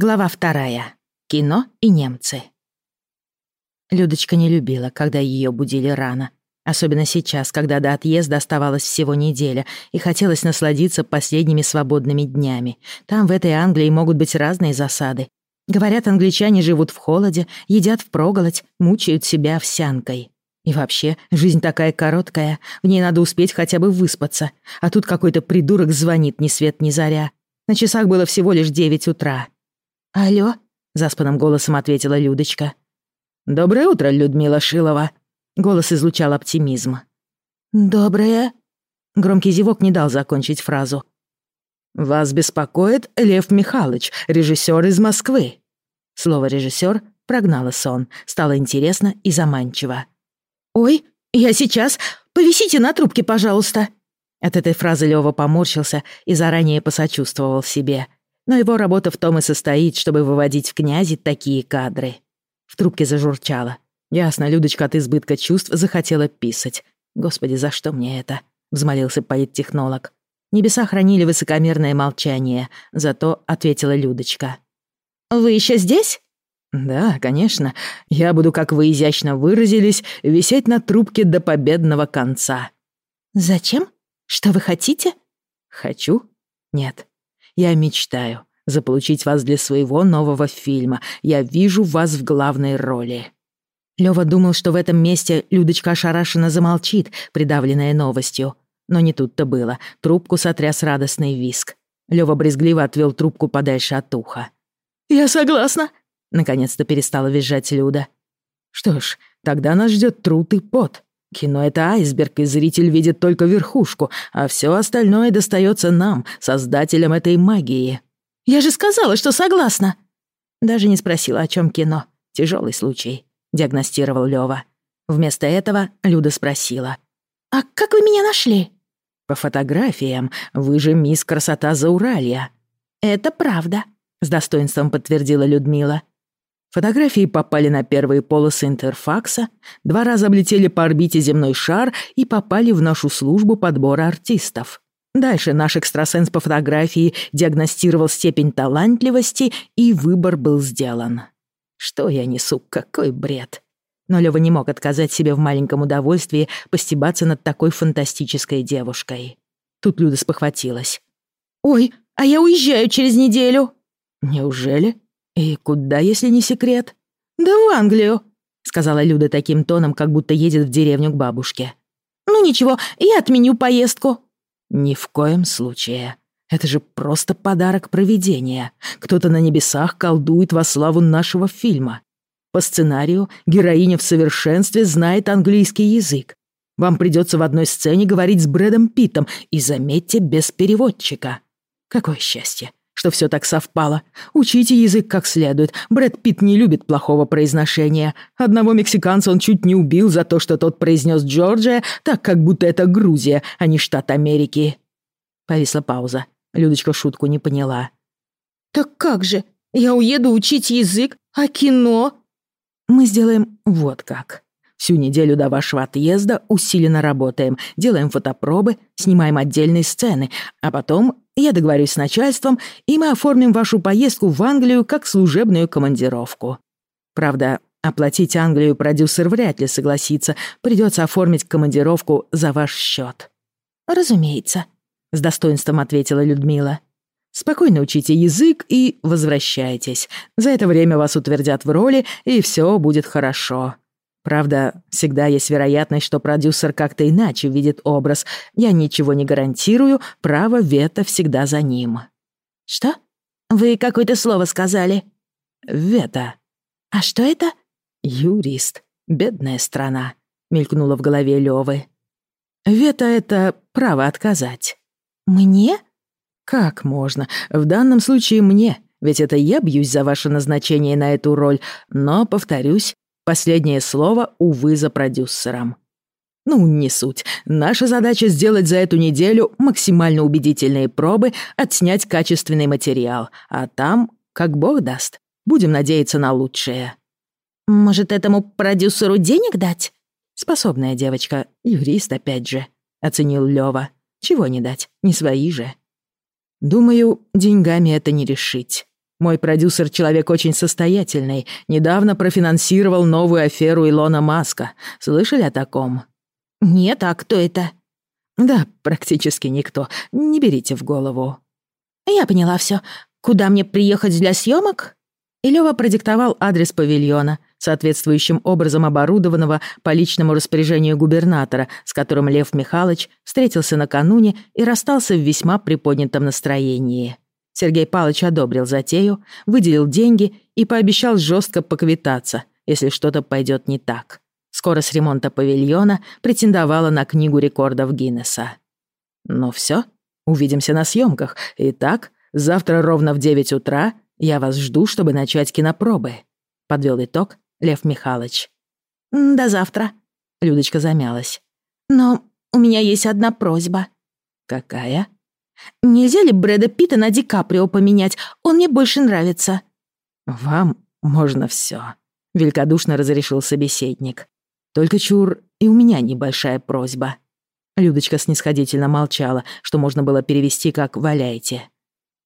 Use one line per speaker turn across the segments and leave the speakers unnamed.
Глава вторая. Кино и немцы. Людочка не любила, когда ее будили рано. Особенно сейчас, когда до отъезда оставалось всего неделя, и хотелось насладиться последними свободными днями. Там, в этой Англии, могут быть разные засады. Говорят, англичане живут в холоде, едят впроголодь, мучают себя овсянкой. И вообще, жизнь такая короткая, в ней надо успеть хотя бы выспаться. А тут какой-то придурок звонит ни свет ни заря. На часах было всего лишь девять утра. «Алло?» — заспанным голосом ответила Людочка. «Доброе утро, Людмила Шилова!» Голос излучал оптимизм. «Доброе?» Громкий зевок не дал закончить фразу. «Вас беспокоит Лев Михайлович, режиссер из Москвы». Слово «режиссер» прогнало сон, стало интересно и заманчиво. «Ой, я сейчас. Повисите на трубке, пожалуйста». От этой фразы Лёва поморщился и заранее посочувствовал себе — но его работа в том и состоит, чтобы выводить в князи такие кадры. В трубке зажурчало. Ясно, Людочка от избытка чувств захотела писать. «Господи, за что мне это?» — взмолился политтехнолог. Небеса хранили высокомерное молчание, зато ответила Людочка. «Вы еще здесь?» «Да, конечно. Я буду, как вы изящно выразились, висеть на трубке до победного конца». «Зачем? Что вы хотите?» «Хочу? Нет. Я мечтаю заполучить вас для своего нового фильма. Я вижу вас в главной роли». Лёва думал, что в этом месте Людочка ошарашенно замолчит, придавленная новостью. Но не тут-то было. Трубку сотряс радостный виск. Лёва брезгливо отвел трубку подальше от уха. «Я согласна», — наконец-то перестала визжать Люда. «Что ж, тогда нас ждет труд и пот. Кино — это айсберг, и зритель видит только верхушку, а все остальное достается нам, создателям этой магии. Я же сказала, что согласна. Даже не спросила, о чем кино. Тяжелый случай, диагностировал Лева. Вместо этого Люда спросила. «А как вы меня нашли?» «По фотографиям. Вы же мисс Красота Зауралья». «Это правда», — с достоинством подтвердила Людмила. Фотографии попали на первые полосы интерфакса, два раза облетели по орбите земной шар и попали в нашу службу подбора артистов. Дальше наш экстрасенс по фотографии диагностировал степень талантливости, и выбор был сделан. Что я несу, какой бред. Но Лёва не мог отказать себе в маленьком удовольствии постебаться над такой фантастической девушкой. Тут Люда спохватилась. «Ой, а я уезжаю через неделю!» «Неужели?» «И куда, если не секрет?» «Да в Англию», — сказала Люда таким тоном, как будто едет в деревню к бабушке. «Ну ничего, я отменю поездку». «Ни в коем случае. Это же просто подарок провидения. Кто-то на небесах колдует во славу нашего фильма. По сценарию героиня в совершенстве знает английский язык. Вам придется в одной сцене говорить с Брэдом Питтом, и, заметьте, без переводчика. Какое счастье что все так совпало. Учите язык как следует. Брэд Питт не любит плохого произношения. Одного мексиканца он чуть не убил за то, что тот произнес Джорджия, так как будто это Грузия, а не штат Америки. Повисла пауза. Людочка шутку не поняла. «Так как же? Я уеду учить язык, а кино?» «Мы сделаем вот как. Всю неделю до вашего отъезда усиленно работаем, делаем фотопробы, снимаем отдельные сцены, а потом я договорюсь с начальством, и мы оформим вашу поездку в Англию как служебную командировку. Правда, оплатить Англию продюсер вряд ли согласится, придется оформить командировку за ваш счет. «Разумеется», — с достоинством ответила Людмила. «Спокойно учите язык и возвращайтесь. За это время вас утвердят в роли, и все будет хорошо. Правда, всегда есть вероятность, что продюсер как-то иначе видит образ. Я ничего не гарантирую, право вето всегда за ним. Что? Вы какое-то слово сказали? Вето. А что это? Юрист. Бедная страна, мелькнула в голове Лёвы. Вето — это право отказать. Мне? Как можно? В данном случае мне, ведь это я бьюсь за ваше назначение на эту роль, но, повторюсь, Последнее слово, увы, за продюсером. Ну, не суть. Наша задача сделать за эту неделю максимально убедительные пробы, отснять качественный материал. А там, как бог даст, будем надеяться на лучшее. Может, этому продюсеру денег дать? Способная девочка, юрист опять же, оценил Лёва. Чего не дать, не свои же. Думаю, деньгами это не решить. Мой продюсер — человек очень состоятельный. Недавно профинансировал новую аферу Илона Маска. Слышали о таком?»
«Нет, а кто это?»
«Да, практически никто. Не берите в голову».
«Я поняла все. Куда мне приехать для съемок?
И Лёва продиктовал адрес павильона, соответствующим образом оборудованного по личному распоряжению губернатора, с которым Лев Михайлович встретился накануне и расстался в весьма приподнятом настроении. Сергей Павлович одобрил затею, выделил деньги и пообещал жестко поквитаться, если что-то пойдет не так. Скорость ремонта павильона претендовала на книгу рекордов Гиннесса. Ну все, увидимся на съемках. Итак, завтра ровно в 9 утра я вас жду, чтобы начать кинопробы. Подвел итог Лев Михайлович.
До завтра.
Людочка замялась.
Но у меня есть одна просьба.
Какая?
Нельзя ли Брэда Питта на Ди Каприо поменять? Он мне больше нравится.
Вам можно все, великодушно разрешил собеседник. Только чур, и у меня небольшая просьба. Людочка снисходительно молчала, что можно было перевести как «валяйте».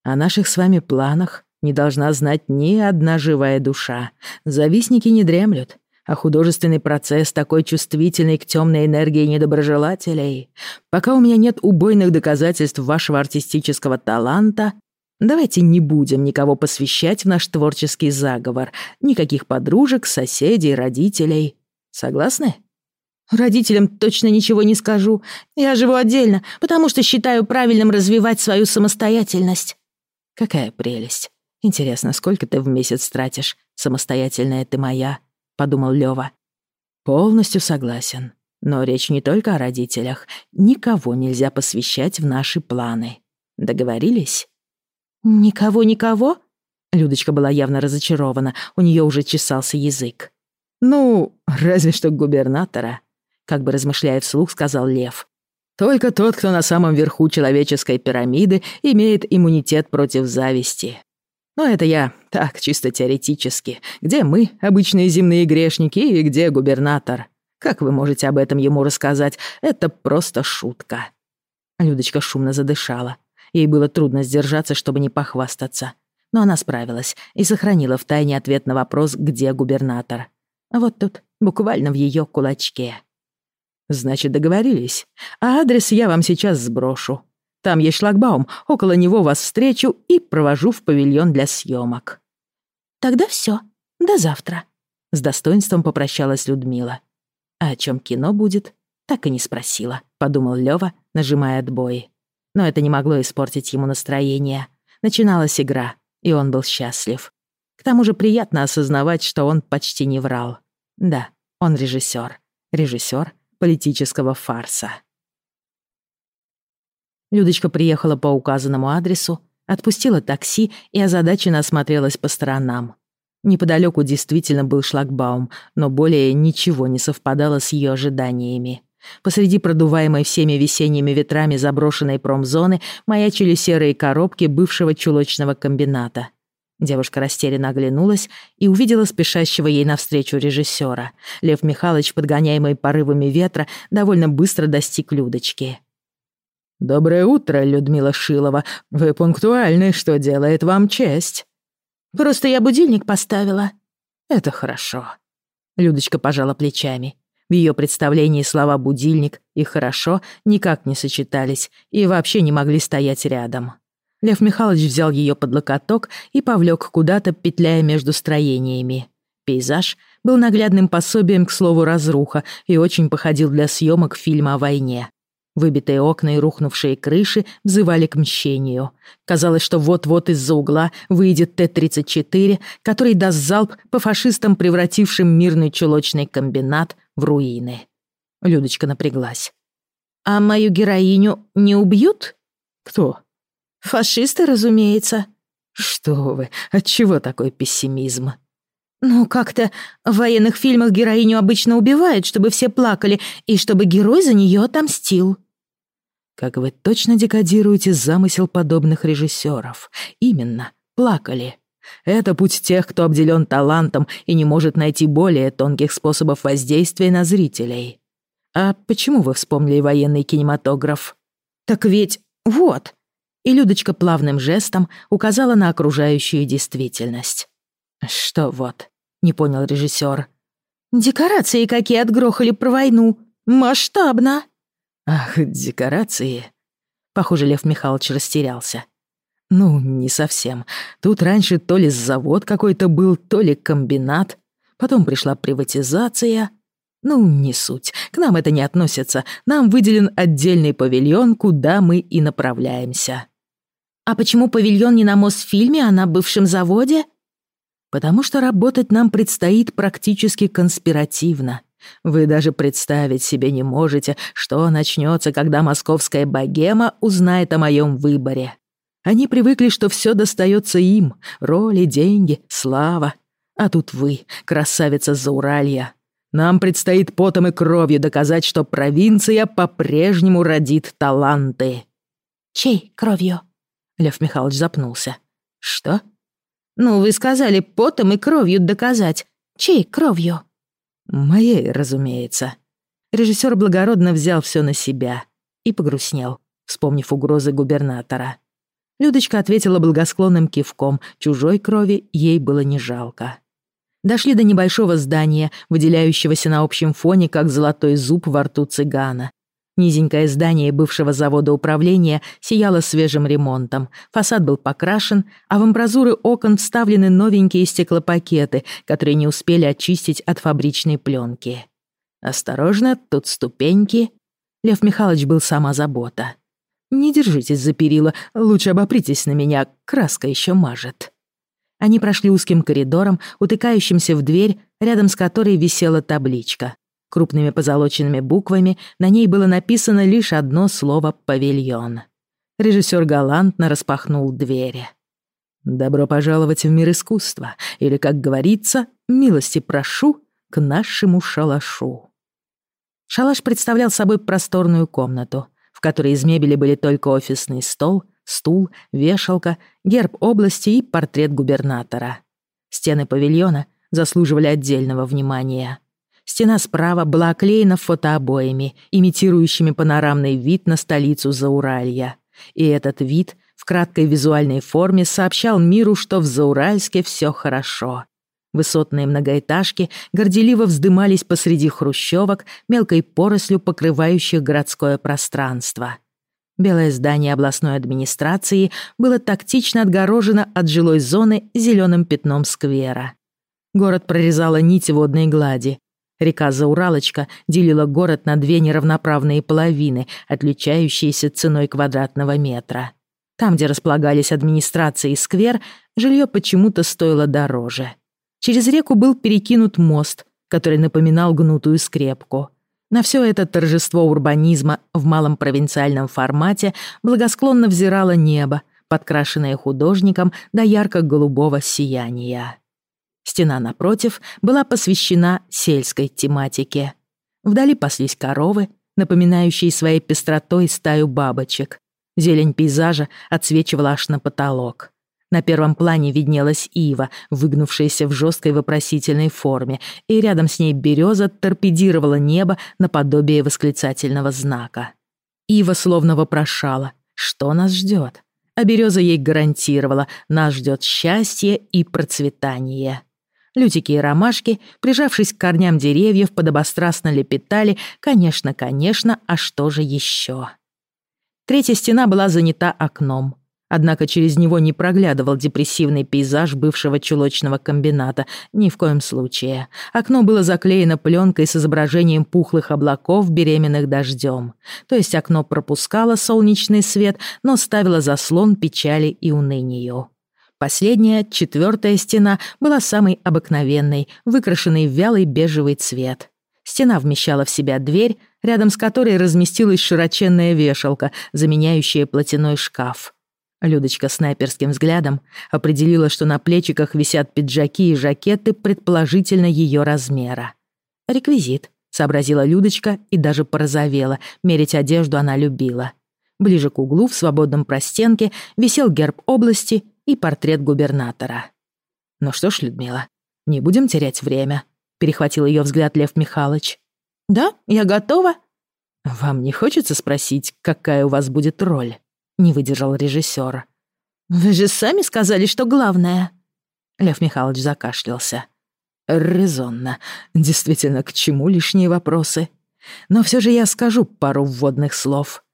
О наших с вами планах не должна знать ни одна живая душа. Завистники не дремлют, а художественный процесс такой чувствительный к темной энергии недоброжелателей. Пока у меня нет убойных доказательств вашего артистического таланта, давайте не будем никого посвящать в наш творческий заговор. Никаких подружек, соседей, родителей. Согласны?
Родителям точно ничего не скажу. Я живу отдельно, потому что считаю правильным развивать свою самостоятельность.
Какая прелесть. Интересно, сколько ты в месяц тратишь? Самостоятельная ты моя, подумал Лёва. Полностью согласен. Но речь не только о родителях. Никого нельзя посвящать в наши планы. Договорились?
Никого-никого?
Людочка была явно разочарована, у неё уже чесался язык. «Ну, разве что губернатора», — как бы размышляя вслух, сказал Лев. «Только тот, кто на самом верху человеческой пирамиды, имеет иммунитет против зависти. Но это я так, чисто теоретически. Где мы, обычные земные грешники, и где губернатор? Как вы можете об этом ему рассказать? Это просто шутка». Людочка шумно задышала. Ей было трудно сдержаться, чтобы не похвастаться. Но она справилась и сохранила в тайне ответ на вопрос «Где губернатор?». Вот тут, буквально в ее кулачке. Значит, договорились. А адрес я вам сейчас сброшу. Там есть шлагбаум, около него вас встречу и провожу в павильон для съемок.
Тогда все. До завтра.
С достоинством попрощалась Людмила. А о чем кино будет, так и не спросила, подумал Лёва, нажимая отбой. Но это не могло испортить ему настроение. Начиналась игра, и он был счастлив. К тому же приятно осознавать, что он почти не врал. Да, он режиссер. Режиссер политического фарса. Людочка приехала по указанному адресу, отпустила такси и озадаченно осмотрелась по сторонам. Неподалеку действительно был шлагбаум, но более ничего не совпадало с ее ожиданиями. Посреди продуваемой всеми весенними ветрами заброшенной промзоны маячили серые коробки бывшего чулочного комбината — Девушка растерянно оглянулась и увидела спешащего ей навстречу режиссера. Лев Михайлович, подгоняемый порывами ветра, довольно быстро достиг Людочки. «Доброе утро, Людмила Шилова. Вы пунктуальны, что делает вам честь».
«Просто я будильник поставила».
«Это хорошо». Людочка пожала плечами. В ее представлении слова «будильник» и «хорошо» никак не сочетались и вообще не могли стоять рядом. Лев Михайлович взял ее под локоток и повлек куда-то, петляя между строениями. Пейзаж был наглядным пособием к слову «разруха» и очень походил для съемок фильма о войне. Выбитые окна и рухнувшие крыши взывали к мщению. Казалось, что вот-вот из-за угла выйдет Т-34, который даст залп по фашистам, превратившим мирный чулочный комбинат в руины. Людочка напряглась.
«А мою героиню не убьют?»
«Кто?»
Фашисты, разумеется.
Что вы, отчего такой пессимизм?
Ну, как-то в военных фильмах героиню обычно убивают, чтобы все плакали, и чтобы герой за нее отомстил.
Как вы точно декодируете замысел подобных режиссеров. Именно, плакали. Это путь тех, кто обделен талантом и не может найти более тонких способов воздействия на зрителей. А почему вы вспомнили военный кинематограф?
Так ведь вот,
И Людочка плавным жестом указала на окружающую действительность. «Что вот?» — не понял режиссер.
«Декорации какие отгрохали про войну. Масштабно!»
«Ах, декорации!» Похоже, Лев Михайлович растерялся. «Ну, не совсем. Тут раньше то ли завод какой-то был, то ли комбинат. Потом пришла приватизация. Ну, не суть. К нам это не относится. Нам выделен отдельный павильон, куда мы и направляемся».
«А почему павильон не на Мосфильме, а на бывшем заводе?»
«Потому что работать нам предстоит практически конспиративно. Вы даже представить себе не можете, что начнется, когда московская богема узнает о моем выборе. Они привыкли, что все достается им — роли, деньги, слава. А тут вы, красавица Зауралья. Нам предстоит потом и кровью доказать, что провинция по-прежнему родит таланты».
«Чей кровью?»
Лев Михайлович запнулся. «Что?»
«Ну, вы сказали потом и кровью доказать. Чей кровью?»
«Моей, разумеется». Режиссер благородно взял все на себя и погрустнел, вспомнив угрозы губернатора. Людочка ответила благосклонным кивком, чужой крови ей было не жалко. Дошли до небольшого здания, выделяющегося на общем фоне, как золотой зуб во рту цыгана. Низенькое здание бывшего завода управления сияло свежим ремонтом. Фасад был покрашен, а в амбразуры окон вставлены новенькие стеклопакеты, которые не успели очистить от фабричной пленки. «Осторожно, тут ступеньки». Лев Михайлович был сама забота. «Не держитесь за перила, лучше обопритесь на меня, краска еще мажет». Они прошли узким коридором, утыкающимся в дверь, рядом с которой висела табличка. Крупными позолоченными буквами на ней было написано лишь одно слово «павильон». Режиссер галантно распахнул двери. «Добро пожаловать в мир искусства, или, как говорится, милости прошу к нашему шалашу». Шалаш представлял собой просторную комнату, в которой из мебели были только офисный стол, стул, вешалка, герб области и портрет губернатора. Стены павильона заслуживали отдельного внимания. Стена справа была оклеена фотообоями, имитирующими панорамный вид на столицу Зауралья. И этот вид в краткой визуальной форме сообщал миру, что в Зауральске все хорошо. Высотные многоэтажки горделиво вздымались посреди хрущевок, мелкой порослью покрывающих городское пространство. Белое здание областной администрации было тактично отгорожено от жилой зоны зеленым пятном сквера. Город прорезала нить водной глади, Река Зауралочка делила город на две неравноправные половины, отличающиеся ценой квадратного метра. Там, где располагались администрация и сквер, жилье почему-то стоило дороже. Через реку был перекинут мост, который напоминал гнутую скрепку. На все это торжество урбанизма в малом провинциальном формате благосклонно взирало небо, подкрашенное художником до ярко-голубого сияния. Стена напротив была посвящена сельской тематике. Вдали паслись коровы, напоминающие своей пестротой стаю бабочек. Зелень пейзажа отсвечивала аж на потолок. На первом плане виднелась ива, выгнувшаяся в жесткой вопросительной форме, и рядом с ней береза торпедировала небо наподобие восклицательного знака. Ива словно вопрошала, что нас ждет, а береза ей гарантировала, нас ждет счастье и процветание. Лютики и ромашки, прижавшись к корням деревьев, подобострастно лепетали «Конечно, конечно, а что же еще?». Третья стена была занята окном. Однако через него не проглядывал депрессивный пейзаж бывшего чулочного комбината. Ни в коем случае. Окно было заклеено пленкой с изображением пухлых облаков, беременных дождем. То есть окно пропускало солнечный свет, но ставило заслон печали и унынию. Последняя, четвертая стена была самой обыкновенной, выкрашенной в вялый бежевый цвет. Стена вмещала в себя дверь, рядом с которой разместилась широченная вешалка, заменяющая платяной шкаф. Людочка снайперским взглядом определила, что на плечиках висят пиджаки и жакеты предположительно ее размера. «Реквизит», — сообразила Людочка и даже порозовела, мерить одежду она любила. Ближе к углу, в свободном простенке, висел герб области и портрет губернатора. «Ну что ж, Людмила, не будем терять время», — перехватил ее взгляд Лев Михайлович.
«Да, я готова».
«Вам не хочется спросить, какая у вас будет роль?» — не выдержал режиссер.
«Вы же сами сказали, что главное».
Лев Михайлович закашлялся. «Резонно. Действительно, к чему лишние вопросы? Но все же я скажу пару вводных слов.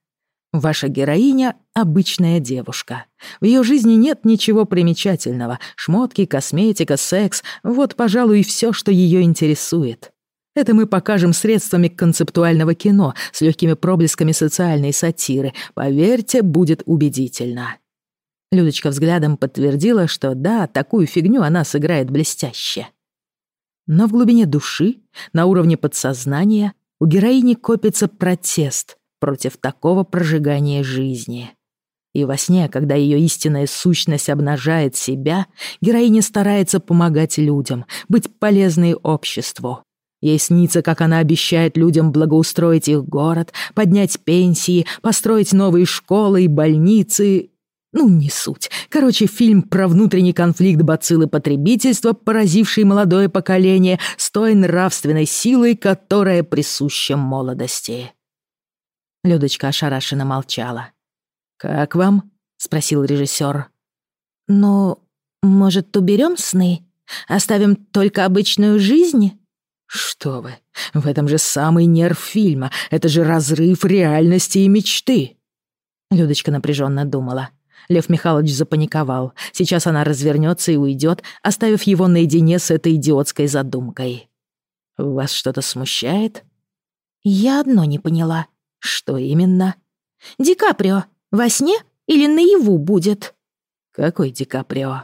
Ваша героиня — обычная девушка. В ее жизни нет ничего примечательного. Шмотки, косметика, секс — вот, пожалуй, и все, что ее интересует. Это мы покажем средствами концептуального кино с легкими проблесками социальной сатиры. Поверьте, будет убедительно. Людочка взглядом подтвердила, что да, такую фигню она сыграет блестяще. Но в глубине души, на уровне подсознания, у героини копится протест против такого прожигания жизни. И во сне, когда ее истинная сущность обнажает себя, героиня старается помогать людям, быть полезной обществу. Ей снится, как она обещает людям благоустроить их город, поднять пенсии, построить новые школы и больницы. Ну, не суть. Короче, фильм про внутренний конфликт бациллы потребительства, поразивший молодое поколение, с той нравственной силой, которая присуща молодости. Людочка ошарашенно молчала. «Как вам?» — спросил режиссер.
«Ну, может, уберем сны? Оставим только обычную жизнь?»
«Что вы, в этом же самый нерв фильма. Это же разрыв реальности и мечты». Людочка напряженно думала. Лев Михайлович запаниковал. Сейчас она развернется и уйдет, оставив его наедине с этой идиотской задумкой. «Вас что-то смущает?»
«Я одно не поняла».
«Что именно?»
«Ди Каприо во сне или наяву будет?»
«Какой Ди Каприо?»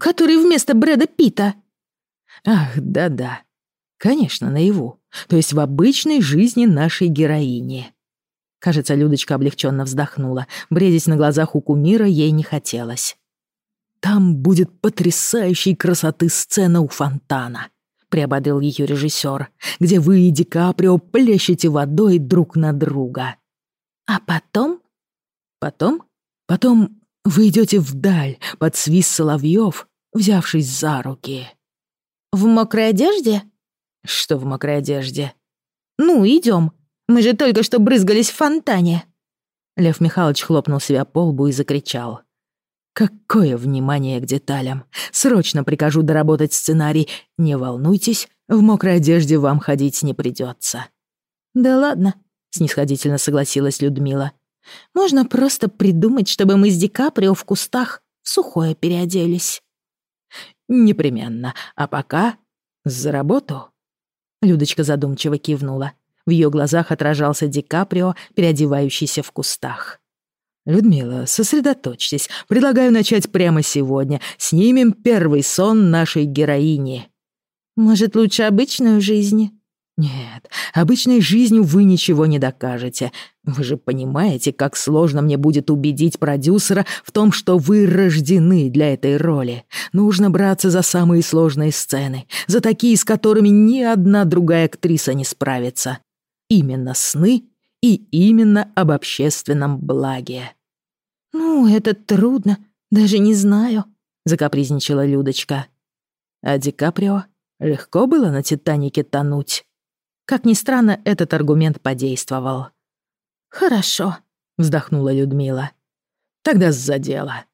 «Который вместо Брэда Питта».
«Ах, да-да. Конечно, наяву. То есть в обычной жизни нашей героини. Кажется, Людочка облегченно вздохнула. Бредить на глазах у кумира ей не хотелось. «Там будет потрясающей красоты сцена у фонтана», — приободрил ее режиссер, «где вы и Ди Каприо плещете водой друг на друга».
«А потом?»
«Потом? Потом вы идете вдаль под свист соловьев, взявшись за руки».
«В мокрой одежде?»
«Что в мокрой одежде?»
«Ну, идем. Мы же только что брызгались в фонтане».
Лев Михайлович хлопнул себя по лбу и закричал. «Какое внимание к деталям! Срочно прикажу доработать сценарий. Не волнуйтесь, в мокрой одежде вам ходить не придется.
«Да ладно», — снисходительно согласилась Людмила. «Можно просто придумать, чтобы мы с Ди Каприо в кустах в сухое переоделись».
«Непременно. А пока за работу». Людочка задумчиво кивнула. В ее глазах отражался Ди Каприо, переодевающийся в кустах. «Людмила, сосредоточьтесь. Предлагаю начать прямо сегодня. Снимем первый сон нашей героини».
«Может, лучше обычную жизнь?»
«Нет, обычной жизнью вы ничего не докажете. Вы же понимаете, как сложно мне будет убедить продюсера в том, что вы рождены для этой роли. Нужно браться за самые сложные сцены, за такие, с которыми ни одна другая актриса не справится. Именно сны и именно об общественном благе».
«Ну, это трудно, даже не знаю», —
закапризничала Людочка. «А Ди Каприо легко было на Титанике тонуть?» Как ни странно, этот аргумент подействовал.
«Хорошо», — вздохнула Людмила.
«Тогда за дело».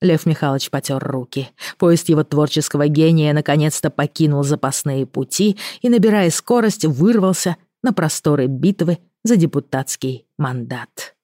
Лев Михайлович потер руки. Поезд его творческого гения наконец-то покинул запасные пути и, набирая скорость, вырвался на просторы битвы за депутатский мандат.